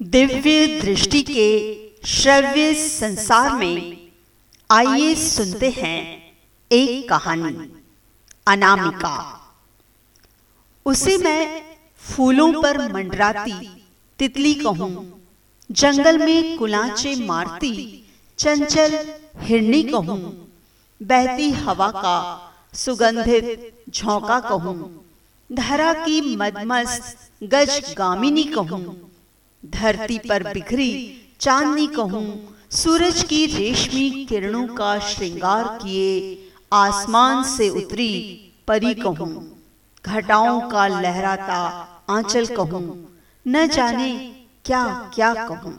दिव्य दृष्टि के श्रव्य संसार में आइए सुनते हैं एक कहानी, अनामिका। उसे मैं फूलों पर मंडराती, तितली कहूँ, जंगल में कुलाचे मारती, चंचल हिरनी कहूँ, बहती हवा का सुगंधित झोंका कहूँ, धरा की मदमस्त गज गामिनी कहूँ धरती पर बिखरी चांदनी कहूँ सूरज की रेशमी किरणों का श्रृंगार किए आसमान से उतरी परी कहूँ घटाओं का लहराता आंचल कहूँ न जाने क्या क्या कहूँ।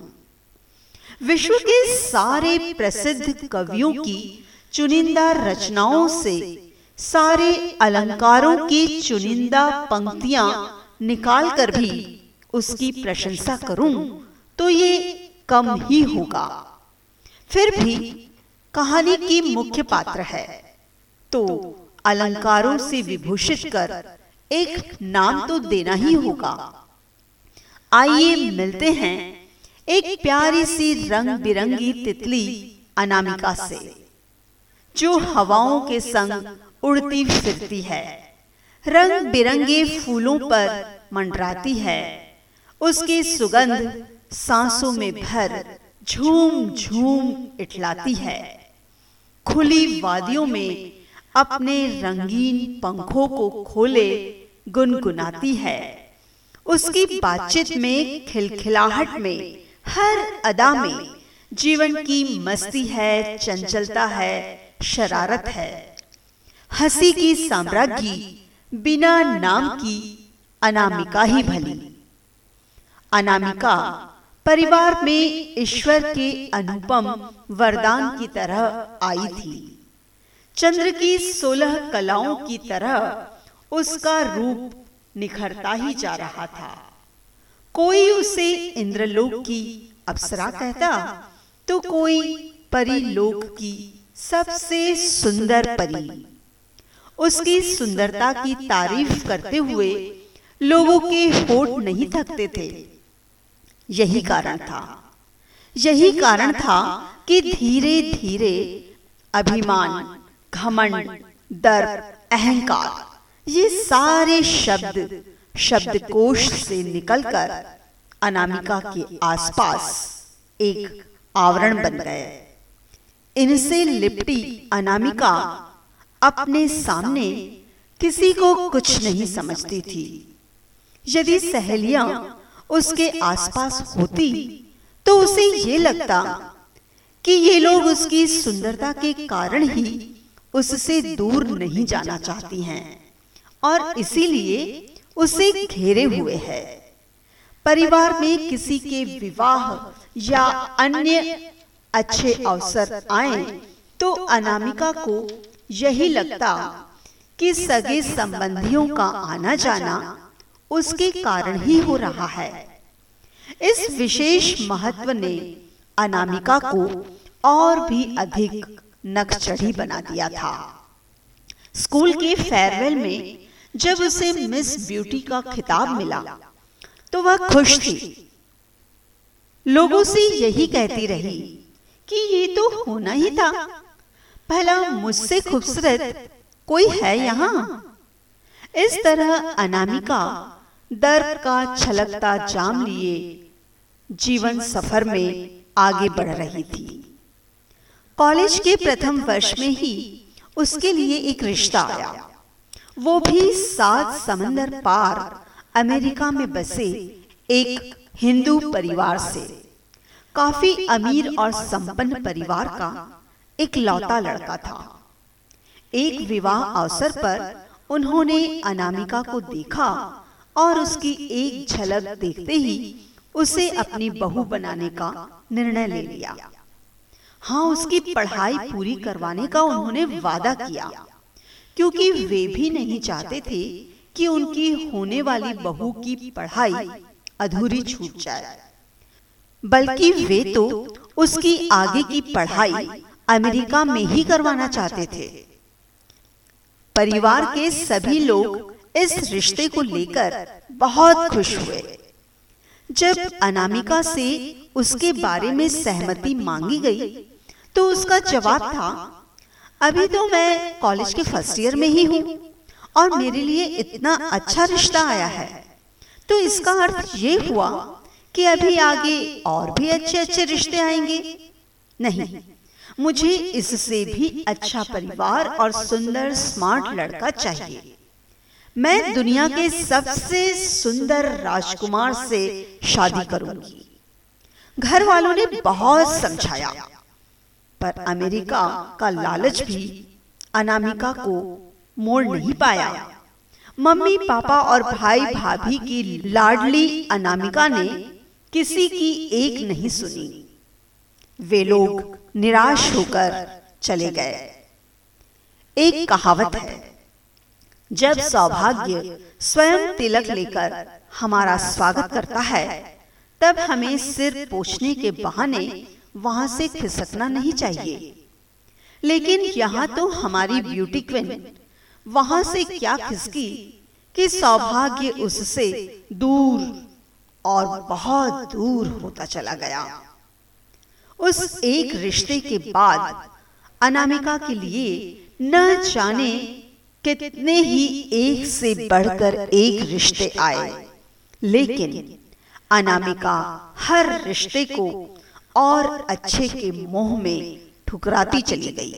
विश्व के सारे प्रसिद्ध कवियों की चुनिंदा रचनाओं से सारे अलंकारों की चुनिंदा पंक्तियाँ निकाल कर भी उसकी प्रशंसा करूँ तो ये कम ही होगा। फिर भी कहानी की मुख्य पात्र है। तो अलंकारों से विभूषित कर एक नाम तो देना ही होगा। आइए मिलते हैं एक प्यारी सी रंग बिरंगी तितली अनामिका से जो हवाओं के संग उड़ती फिरती है। रंग बिरंगे फूलों पर मंडराती है। उसकी सुगंध सांसों में भर झूम झूम इटलाती है। खुली वादियों में अपने रंगीन पंखों को खोले गुनगुनाती है। उसकी बातचीत में खिलखिलाहट में हर अदा में जीवन की मस्ती है चंचलता है शरारत है। हँसी की साम्राज्ञी बिना नाम की अनामिका ही भली। अनामिका, परिवार में ईश्वर के अनुपम वरदान की तरह आई थी। चंद्र की सोलह कलाओं की तरह उसका रूप निखरता ही जा रहा था। कोई उसे इंद्रलोक की अप्सरा कहता तो कोई परिलोक की सबसे सुंदर परी। उसकी सुंदरता की तारीफ़ करते हुए लोगों के होठ नहीं थकते थे। यही कारण था। यही कारण था कि धीरे धीरे अभिमान घमंड दर्प अहंकार ये सारे शब्द शब्दकोश से निकलकर अनामिका के आसपास एक आवरण बन गए। इनसे लिपटी अनामिका अपने सामने किसी को कुछ नहीं समझती थी। यदि सहेलियाँ उसके आसपास होती। तो उसे ये लगता कि ये लोग उसकी सुंदरता के कारण ही उससे दूर नहीं जाना चाहती हैं और इसीलिए उसे घेरे हुए है। परिवार में किसी के विवाह या अन्य अच्छे अवसर आए तो अनामिका को यही लगता कि सगे संबंधियों का आना जाना उसके कारण ही हो रहा है। इस विशेष महत्व ने अनामिका को और भी अधिक नक्चढ़ी बना दिया था। स्कूल के फेयरवेल में जब उसे मिस ब्यूटी का खिताब मिला तो वह खुश थी। लोगों से यही कहती रही कि ये तो होना ही था। पहला मुझसे खूबसूरत कोई है यहाँ? इस तरह अनामिका दर्द का छलकता जाम लिए, जीवन सफ़र में आगे बढ़ रही थी। कॉलेज के प्रथम वर्ष में ही उसके लिए एक रिश्ता आया। वो भी सात समंदर पार अमेरिका में बसे एक हिंदू परिवार से। काफ़ी अमीर और संपन्न परिवार का एक लौता लड़का था। एक विवाह अवसर पर उन्होंने अनामिका को देखा और उसकी एक झलक देखते ही उसे अपनी बहू बनाने का निर्णय ले लिया। हाँ उसकी पढ़ाई पूरी करवाने का उन्होंने वादा किया, क्योंकि वे भी नहीं चाहते थे कि उनकी होने वाली बहू की पढ़ाई अधूरी छूट जाए। बल्कि वे तो उसकी आगे की पढ़ाई अमेरिका में ही करवाना चाहते थे। परिवार के सभी लोग इस रिश्ते को लेकर बहुत खुश हुए। जब अनामिका से उसके बारे में सहमति मांगी गई तो उसका जवाब था अभी तो मैं कॉलेज के फ़र्स्ट ईयर में ही हूँ और मेरे लिए इतना अच्छा रिश्ता आया है। तो इसका अर्थ ये हुआ कि अभी आगे और भी अच्छे अच्छे रिश्ते आएँगे। नहीं मुझे इससे भी अच्छा परिवार और सुंदर स्मार्ट लड़का चाहिए। मैं दुनिया के सबसे सुंदर राजकुमार से शादी करूँगी। घर वालों ने बहुत समझाया। पर अमेरिका का लालच भी अनामिका को मोड़ नहीं पाया। मम्मी पापा और भाई भाभी की लाडली अनामिका ने किसी की एक नहीं सुनी। वे लोग निराश होकर चले गए। एक कहावत है। जब सौभाग्य स्वयं तिलक लेकर हमारा स्वागत करता है तब हमें सिर पोछने के बहाने वहाँ से खिसकना नहीं चाहिए। लेकिन यहाँ तो हमारी ब्यूटी क्वीन वहाँ से क्या खिसकी कि सौभाग्य उससे दूर और बहुत दूर होता चला गया। उस एक रिश्ते के बाद अनामिका के लिए न जाने कितने ही एक से बढ़कर एक रिश्ते आए। लेकिन अनामिका हर रिश्ते को और अच्छे के मोह में ठुकराती चली गई।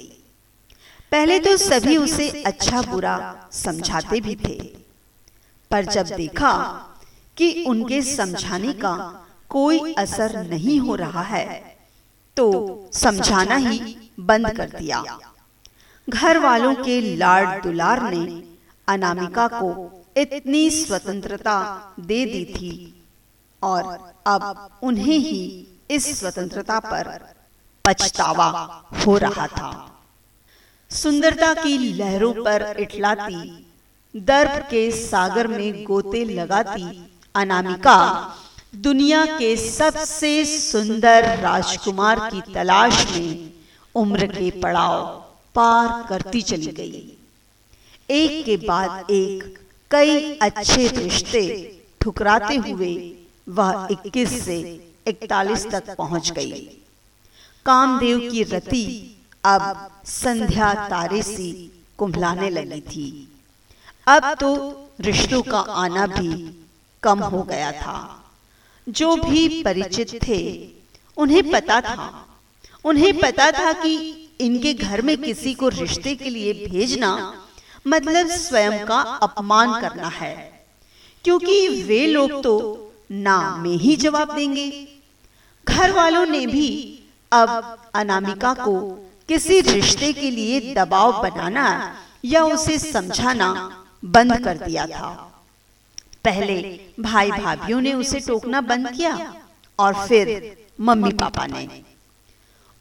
पहले तो सभी उसे अच्छा बुरा समझाते भी थे। पर जब देखा कि उनके समझाने का कोई असर नहीं हो रहा है तो समझाना ही बंद कर दिया। घर वालों के लाड दुलार ने अनामिका को इतनी स्वतंत्रता दे दी थी। और अब उन्हें ही इस स्वतंत्रता पर पछतावा हो रहा था। सुंदरता की लहरों पर इटलाती दर्द के सागर में गोते लगाती अनामिका दुनिया के सबसे सुंदर राजकुमार की तलाश में उम्र के पड़ाव। पार करती चली गई। एक के बाद एक कई अच्छे रिश्ते ठुकराते हुए वह 21 से इकतालीस तक पहुँच गई। कामदेव की रति अब संध्या तारे सी कुंभलाने लगी थी। अब तो रिश्तों का आना भी कम हो गया था। जो भी परिचित थे, उन्हें पता था। उन्हें पता था कि इनके घर में किसी को रिश्ते के लिए भेजना मतलब स्वयं का अपमान करना है। क्योंकि वे लोग तो ना में ही जवाब देंगे। घर वालों ने भी अब अनामिका को किसी रिश्ते के लिए दबाव बनाना या उसे समझाना बंद कर दिया था। पहले भाई भाभीियों ने उसे टोकना बंद किया और फिर मम्मी पापा ने।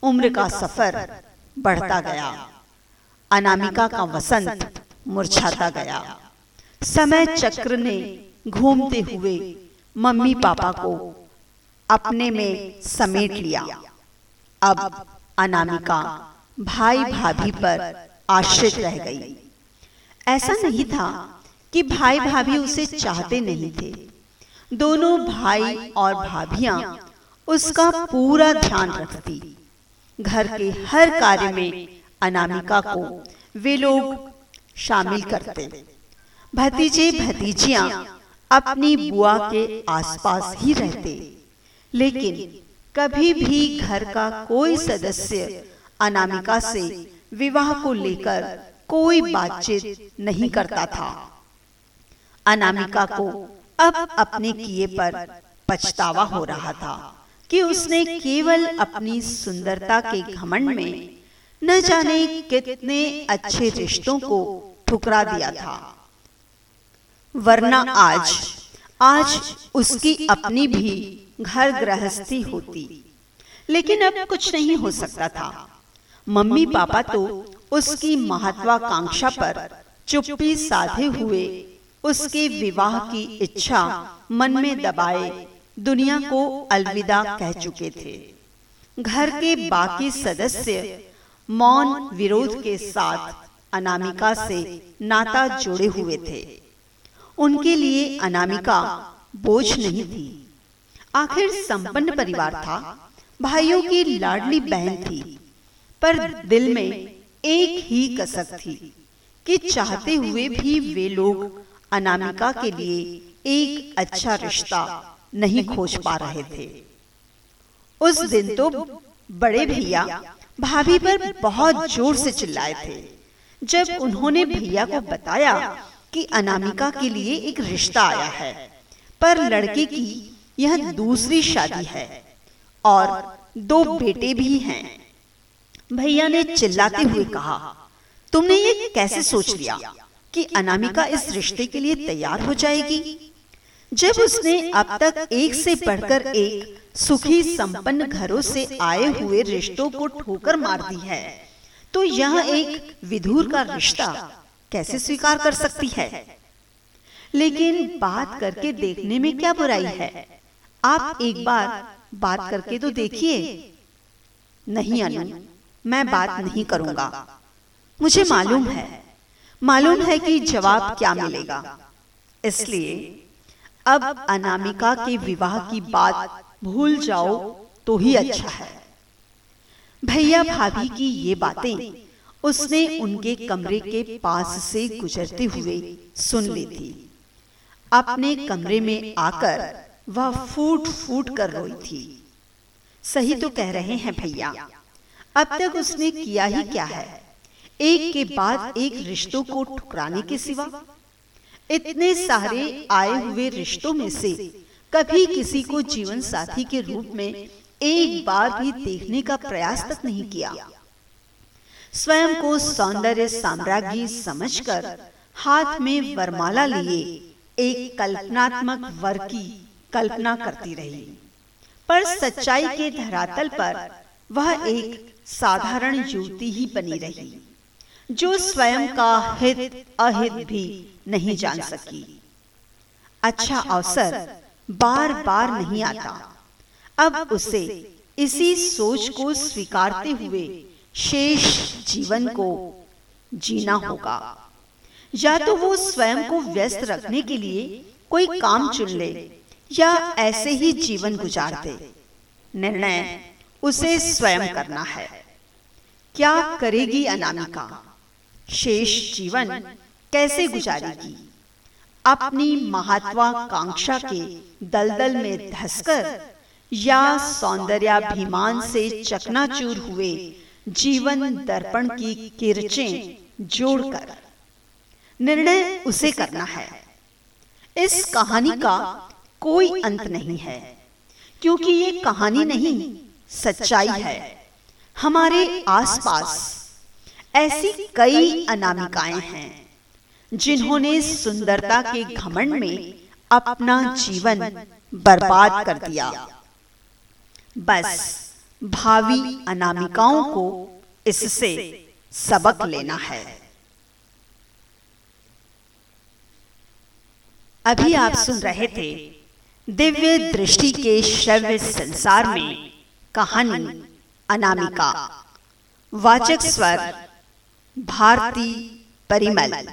उम्र का सफ़र बढ़ता गया। अनामिका का वसंत मुरझाता गया। समय चक्र ने घूमते हुए मम्मी पापा को अपने में समेट लिया। अब अनामिका भाई भाभी पर आश्रित रह गई। ऐसा नहीं था कि भाई भाभी उसे चाहते नहीं थे। दोनों भाई और भाभियाँ उसका पूरा ध्यान रखती। घर के हर कार्य में अनामिका को वे लोग शामिल करते। भतीजे, भतीजियाँ अपनी बुआ के आसपास ही रहते। लेकिन कभी भी घर का कोई सदस्य अनामिका से विवाह को लेकर कोई बातचीत नहीं करता था। अनामिका को अब अपने किए पर पछतावा हो रहा था। कि उसने केवल अपनी सुंदरता के घमंड में न जाने कितने अच्छे रिश्तों को ठुकरा दिया था। वरना आज आज उसकी अपनी भी घर गृहस्थी होती। लेकिन अब कुछ नहीं हो सकता था। मम्मी पापा तो उसकी महत्वाकांक्षा पर चुप्पी साधे हुए उसके विवाह की इच्छा मन में दबाए दुनिया को अलविदा कह चुके थे। घर के बाकी सदस्य मौन विरोध के साथ अनामिका से नाता जोड़े हुए थे। उनके लिए अनामिका बोझ नहीं थी। आखिर संपन्न परिवार था। भाइयों की लाडली बहन थी। पर दिल में एक ही कसक थी कि चाहते हुए भी वे लोग अनामिका के लिए एक अच्छा रिश्ता नहीं खोज पा रहे थे। उस दिन तो बड़े भैया भाभी पर बहुत ज़ोर से चिल्लाए थे। जब उन्होंने भैया को बताया कि अनामिका के लिए एक रिश्ता आया है। पर लड़के की यह दूसरी शादी है और दो बेटे भी हैं। भैया ने चिल्लाते हुए कहा तुमने ये कैसे सोच लिया कि अनामिका इस रिश्ते के लिए तैयार हो जाएगी? जब उसने अब तक एक से बढ़कर एक सुखी संपन्न घरों से आए हुए रिश्तों को ठोकर मार दी है तो यह एक विधुर का रिश्ता कैसे स्वीकार कर सकती है? लेकिन बात करके देखने में क्या बुराई है? आप एक बार बात करके तो देखिए। नहीं अनु, मैं बात नहीं करूँगा। मुझे मालूम है मालूम है कि जवाब क्या मिलेगा। इसलिए अब अनामिका के विवाह की बात भूल जाओ तो ही अच्छा है। भैया भाभी की ये बातें उसने उनके कमरे के पास से गुजरते हुए सुन ली थी। अपने कमरे में आकर वह फूट फूट कर रोई थी। सही तो कह रहे हैं भैया, अब तक उसने किया ही क्या है? एक के बाद एक रिश्तों को ठुकराने के सिवा इतने सारे आए हुए रिश्तों में से कभी किसी को जीवन साथी के रूप में एक बार भी देखने का प्रयास तक नहीं किया। स्वयं को सौंदर्य साम्राज्ञी समझकर हाथ में वरमाला लिए एक कल्पनात्मक वर की कल्पना करती रही। पर सच्चाई के धरातल पर वह एक साधारण युवती ही बनी रही, जो स्वयं का हित, अहित भी नहीं जान सकी। अच्छा अवसर बार बार नहीं आता। अब उसे इसी सोच को स्वीकारते हुए शेष जीवन को जीना होगा। या तो वो स्वयं को व्यस्त रखने के लिए कोई काम चुन ले या ऐसे ही जीवन गुजार दे। निर्णय उसे स्वयं करना है। क्या करेगी अनामिका? शेष जीवन कैसे गुजारेगी अपनी महत्वाकांक्षा के दलदल में धसकर या सौंदर्याभिमान से चकनाचूर हुए जीवन दर्पण की किरचें जोड़कर। निर्णय उसे करना है। इस कहानी का कोई अंत नहीं है क्योंकि ये कहानी नहीं सच्चाई है। हमारे आसपास ऐसी कई अनामिकाएँ हैं। जिन्होंने सुंदरता के घमंड में अपना जीवन बर्बाद कर दिया। बस भावी अनामिकाओं को इससे सबक लेना है। अभी आप सुन रहे थे दिव्य दृष्टि के श्रव्य संसार में कहानी अनामिका। वाचक स्वर भारती परिमल।